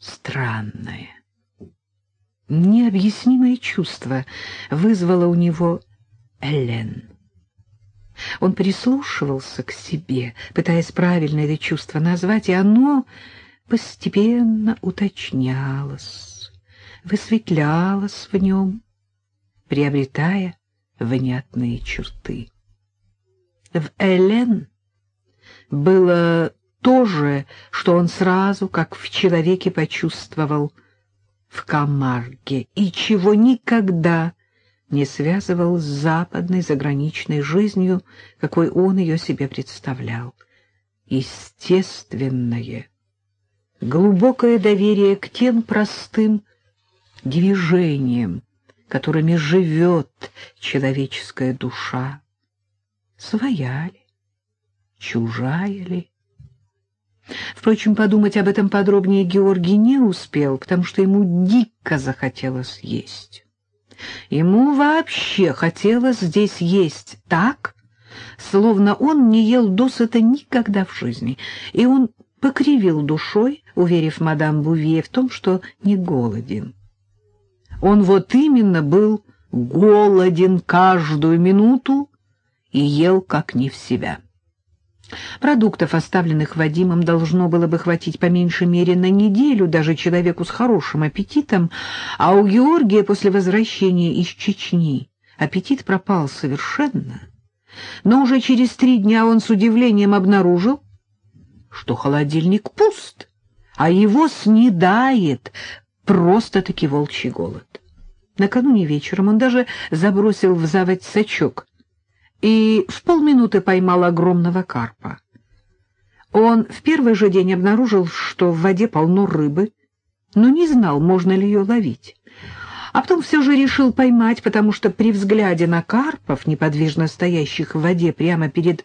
странное, необъяснимое чувство вызвало у него Элен. Он прислушивался к себе, пытаясь правильно это чувство назвать, и оно постепенно уточнялось, высветлялось в нем, приобретая внятные черты. В Элен было то же, что он сразу, как в человеке, почувствовал в Камарге, и чего никогда не связывал с западной заграничной жизнью, какой он ее себе представлял. Естественное, глубокое доверие к тем простым движениям, которыми живет человеческая душа. Своя ли, чужая ли? Впрочем, подумать об этом подробнее Георгий не успел, потому что ему дико захотелось есть. Ему вообще хотелось здесь есть так, словно он не ел досыта никогда в жизни, и он покривил душой, уверив мадам Бувье в том, что не голоден. Он вот именно был голоден каждую минуту и ел как не в себя. Продуктов, оставленных Вадимом, должно было бы хватить по меньшей мере на неделю даже человеку с хорошим аппетитом, а у Георгия после возвращения из Чечни аппетит пропал совершенно. Но уже через три дня он с удивлением обнаружил, что холодильник пуст, а его снедает просто-таки волчий голод. Накануне вечером он даже забросил в заводь сачок, и в полминуты поймал огромного карпа. Он в первый же день обнаружил, что в воде полно рыбы, но не знал, можно ли ее ловить. А потом все же решил поймать, потому что при взгляде на карпов, неподвижно стоящих в воде прямо перед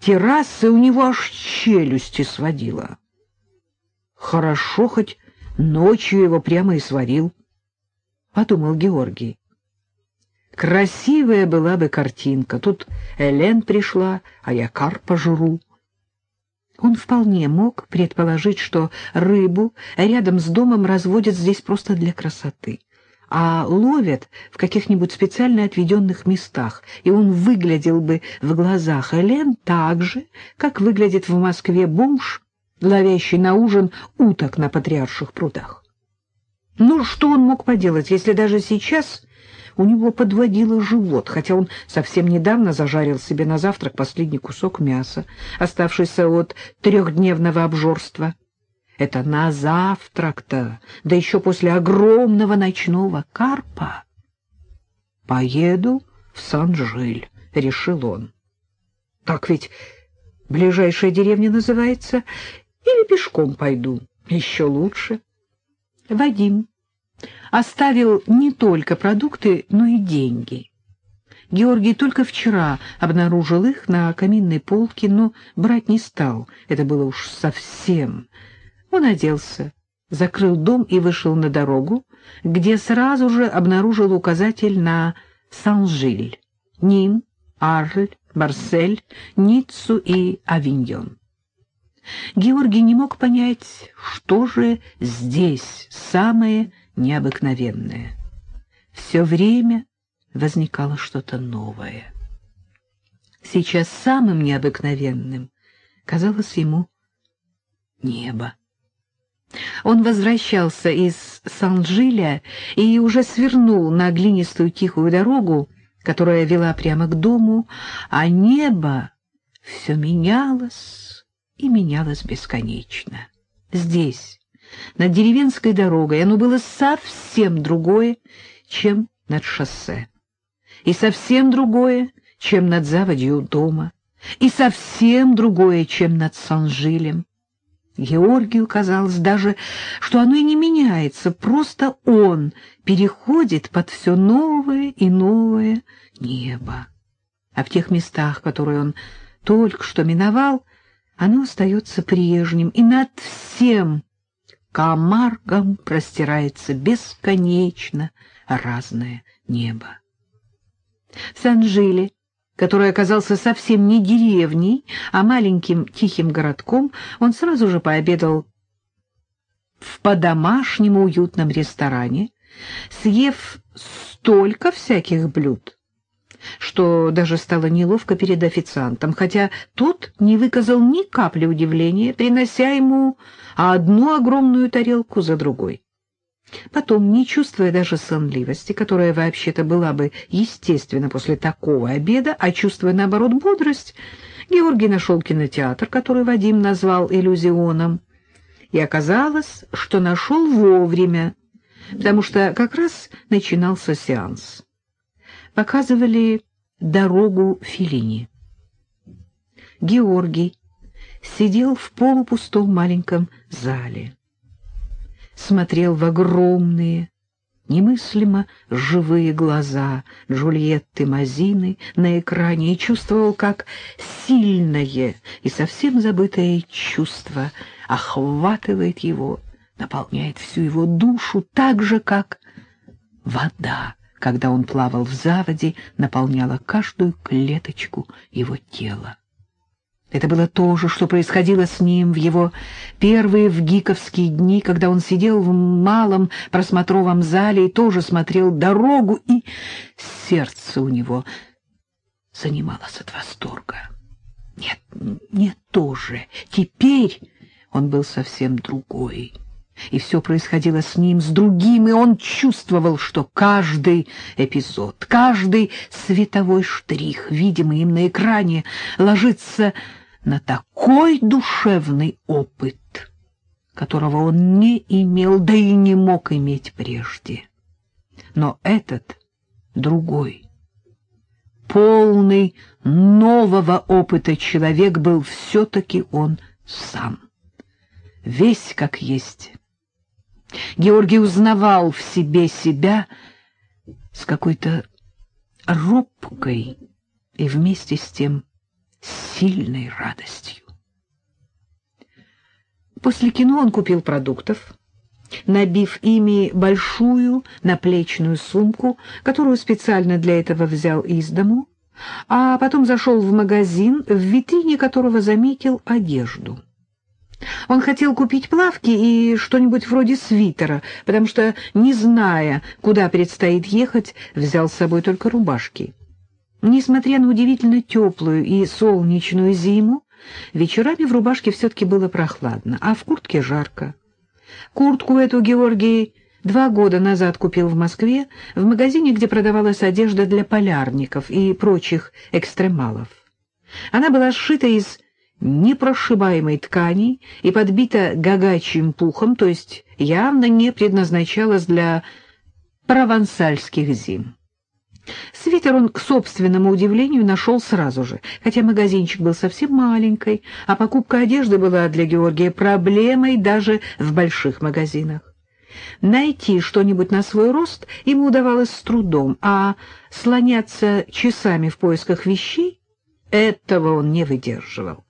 террасой, у него аж челюсти сводило. Хорошо, хоть ночью его прямо и сварил, — подумал Георгий. Красивая была бы картинка. Тут Элен пришла, а я карпа жру. Он вполне мог предположить, что рыбу рядом с домом разводят здесь просто для красоты, а ловят в каких-нибудь специально отведенных местах, и он выглядел бы в глазах Элен так же, как выглядит в Москве бомж, ловящий на ужин уток на патриарших прудах. Ну, что он мог поделать, если даже сейчас у него подводило живот, хотя он совсем недавно зажарил себе на завтрак последний кусок мяса, оставшийся от трехдневного обжорства. Это на завтрак-то, да еще после огромного ночного карпа. «Поеду в Сан-Жиль», — решил он. «Так ведь ближайшая деревня называется, или пешком пойду, еще лучше». Вадим оставил не только продукты, но и деньги. Георгий только вчера обнаружил их на каминной полке, но брать не стал, это было уж совсем. Он оделся, закрыл дом и вышел на дорогу, где сразу же обнаружил указатель на Сан-Жиль, Ним, Арль, Барсель, Ниццу и Авиньон. Георгий не мог понять, что же здесь самое необыкновенное. Все время возникало что-то новое. Сейчас самым необыкновенным казалось ему небо. Он возвращался из Сан-Жиля и уже свернул на глинистую тихую дорогу, которая вела прямо к дому, а небо все менялось и менялось бесконечно. Здесь, над деревенской дорогой, оно было совсем другое, чем над шоссе, и совсем другое, чем над заводью дома, и совсем другое, чем над Санжилем. Георгию казалось даже, что оно и не меняется, просто он переходит под все новое и новое небо. А в тех местах, которые он только что миновал, оно остается прежним, и над всем Камаргом простирается бесконечно разное небо. В Санжиле, который оказался совсем не деревней, а маленьким тихим городком, он сразу же пообедал в по-домашнему уютном ресторане, съев столько всяких блюд, что даже стало неловко перед официантом, хотя тот не выказал ни капли удивления, принося ему одну огромную тарелку за другой. Потом, не чувствуя даже сонливости, которая вообще-то была бы естественна после такого обеда, а чувствуя, наоборот, бодрость, Георгий нашел кинотеатр, который Вадим назвал иллюзионом, и оказалось, что нашел вовремя, потому что как раз начинался сеанс показывали дорогу Филини. Георгий сидел в полупустом маленьком зале, смотрел в огромные, немыслимо живые глаза Джульетты Мазины на экране и чувствовал, как сильное и совсем забытое чувство охватывает его, наполняет всю его душу так же, как вода когда он плавал в заводе, наполняла каждую клеточку его тела. Это было то же, что происходило с ним в его первые вгиковские дни, когда он сидел в малом просмотровом зале и тоже смотрел дорогу, и сердце у него занималось от восторга. Нет, не то же. Теперь он был совсем другой и все происходило с ним, с другим, и он чувствовал, что каждый эпизод, каждый световой штрих, видимый им на экране, ложится на такой душевный опыт, которого он не имел, да и не мог иметь прежде. Но этот другой, полный нового опыта человек был все-таки он сам, весь как есть Георгий узнавал в себе себя с какой-то робкой и вместе с тем сильной радостью. После кино он купил продуктов, набив ими большую наплечную сумку, которую специально для этого взял из дому, а потом зашел в магазин, в витрине которого заметил одежду. Он хотел купить плавки и что-нибудь вроде свитера, потому что, не зная, куда предстоит ехать, взял с собой только рубашки. Несмотря на удивительно теплую и солнечную зиму, вечерами в рубашке все-таки было прохладно, а в куртке жарко. Куртку эту Георгий два года назад купил в Москве в магазине, где продавалась одежда для полярников и прочих экстремалов. Она была сшита из непрошибаемой ткани и подбита гагачьим пухом, то есть явно не предназначалась для провансальских зим. Свитер он, к собственному удивлению, нашел сразу же, хотя магазинчик был совсем маленький, а покупка одежды была для Георгия проблемой даже в больших магазинах. Найти что-нибудь на свой рост ему удавалось с трудом, а слоняться часами в поисках вещей — этого он не выдерживал.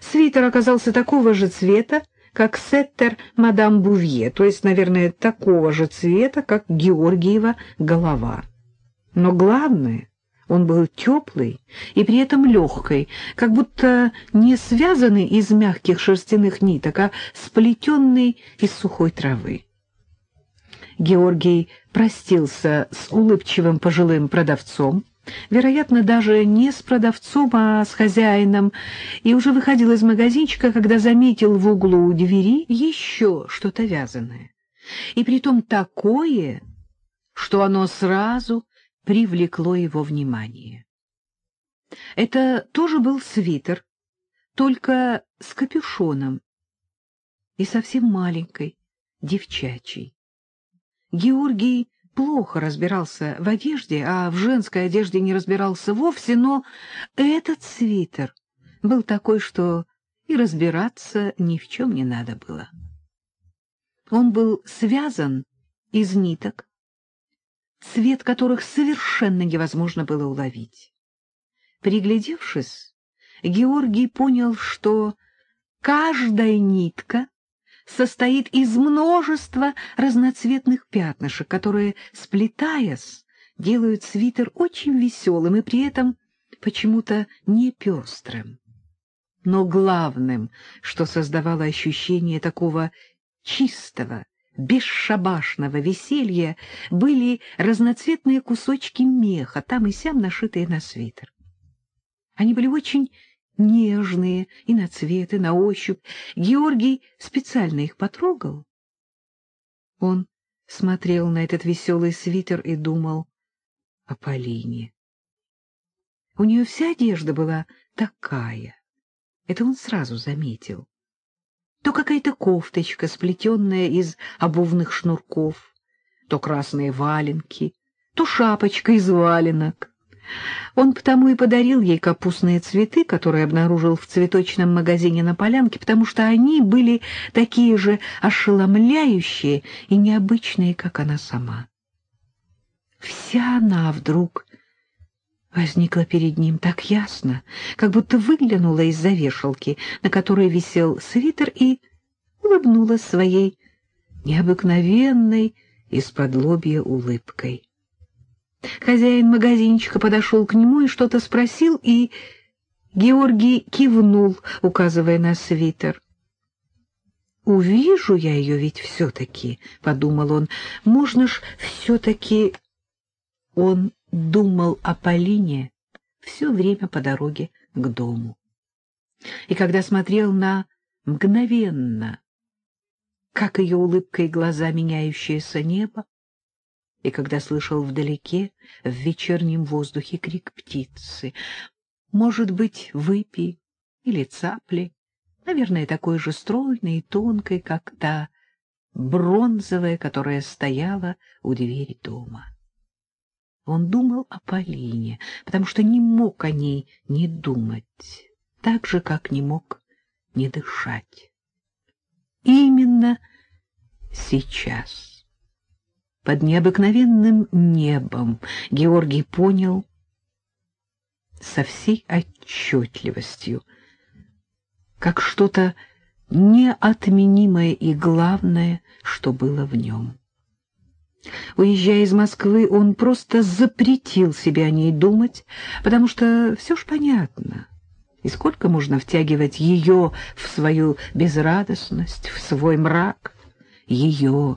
Свитер оказался такого же цвета, как сеттер мадам Бувье, то есть, наверное, такого же цвета, как Георгиева голова. Но главное, он был теплый и при этом легкий, как будто не связанный из мягких шерстяных ниток, а сплетенный из сухой травы. Георгий простился с улыбчивым пожилым продавцом, вероятно, даже не с продавцом, а с хозяином, и уже выходил из магазинчика, когда заметил в углу двери еще что-то вязаное. И притом такое, что оно сразу привлекло его внимание. Это тоже был свитер, только с капюшоном и совсем маленькой, девчачий. Георгий плохо разбирался в одежде, а в женской одежде не разбирался вовсе, но этот свитер был такой, что и разбираться ни в чем не надо было. Он был связан из ниток, цвет которых совершенно невозможно было уловить. Приглядевшись, Георгий понял, что каждая нитка состоит из множества разноцветных пятнышек, которые, сплетаясь, делают свитер очень веселым и при этом почему-то не пестрым. Но главным, что создавало ощущение такого чистого, бесшабашного веселья были разноцветные кусочки меха, там и сям нашитые на свитер. Они были очень нежные и на цвет, и на ощупь. Георгий специально их потрогал. Он смотрел на этот веселый свитер и думал о Полине. У нее вся одежда была такая. Это он сразу заметил. То какая-то кофточка, сплетенная из обувных шнурков, то красные валенки, то шапочка из валенок. Он потому и подарил ей капустные цветы, которые обнаружил в цветочном магазине на полянке, потому что они были такие же ошеломляющие и необычные, как она сама. Вся она вдруг возникла перед ним так ясно, как будто выглянула из-за вешалки, на которой висел свитер, и улыбнулась своей необыкновенной из-под улыбкой. Хозяин магазинчика подошел к нему и что-то спросил, и Георгий кивнул, указывая на свитер. «Увижу я ее ведь все-таки», — подумал он, — «можно ж все-таки...» Он думал о Полине все время по дороге к дому. И когда смотрел на мгновенно, как ее улыбка и глаза меняющееся небо, и когда слышал вдалеке, в вечернем воздухе, крик птицы. Может быть, выпи или цапли, наверное, такой же стройной и тонкой, как та бронзовая, которая стояла у двери дома. Он думал о Полине, потому что не мог о ней не думать, так же, как не мог не дышать. Именно сейчас под необыкновенным небом Георгий понял со всей отчетливостью, как что-то неотменимое и главное, что было в нем. Уезжая из Москвы, он просто запретил себе о ней думать, потому что все ж понятно. И сколько можно втягивать ее в свою безрадостность, в свой мрак, ее,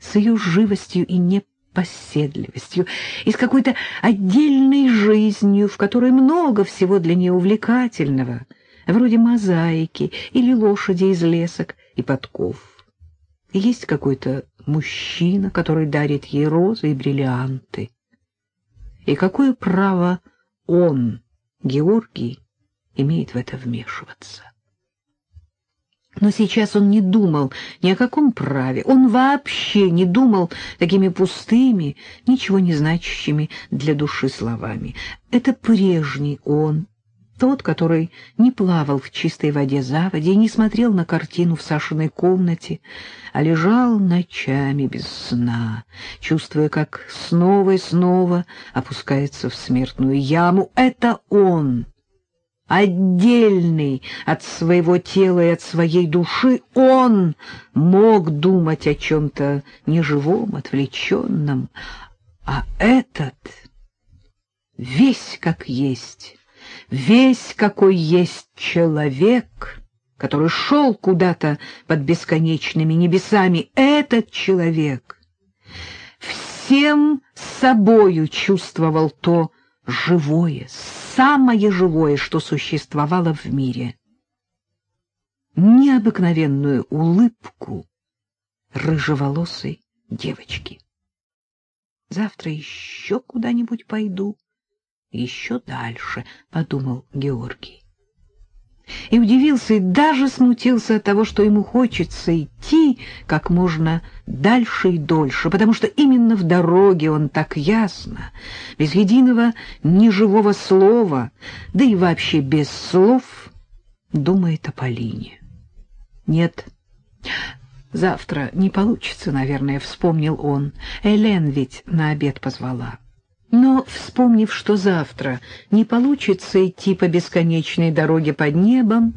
с ее живостью и непоседливостью, и с какой-то отдельной жизнью, в которой много всего для нее увлекательного, вроде мозаики или лошади из лесок и подков. Есть какой-то мужчина, который дарит ей розы и бриллианты. И какое право он, Георгий, имеет в это вмешиваться? Но сейчас он не думал ни о каком праве, он вообще не думал такими пустыми, ничего не значащими для души словами. Это прежний он, тот, который не плавал в чистой воде заводи и не смотрел на картину в Сашиной комнате, а лежал ночами без сна, чувствуя, как снова и снова опускается в смертную яму. Это он! Отдельный от своего тела и от своей души, он мог думать о чем-то неживом, отвлеченном, а этот весь как есть, весь какой есть человек, который шел куда-то под бесконечными небесами, этот человек всем собою чувствовал то живое, самое живое, что существовало в мире. Необыкновенную улыбку рыжеволосой девочки. Завтра еще куда-нибудь пойду, еще дальше, — подумал Георгий и удивился и даже смутился от того, что ему хочется идти как можно дальше и дольше, потому что именно в дороге он так ясно, без единого неживого слова, да и вообще без слов, думает о Полине. Нет, завтра не получится, наверное, вспомнил он. Элен ведь на обед позвала. Но, вспомнив, что завтра не получится идти по бесконечной дороге под небом,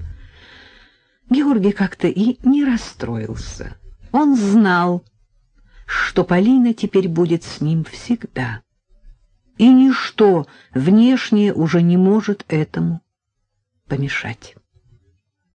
Георгий как-то и не расстроился. Он знал, что Полина теперь будет с ним всегда, и ничто внешнее уже не может этому помешать.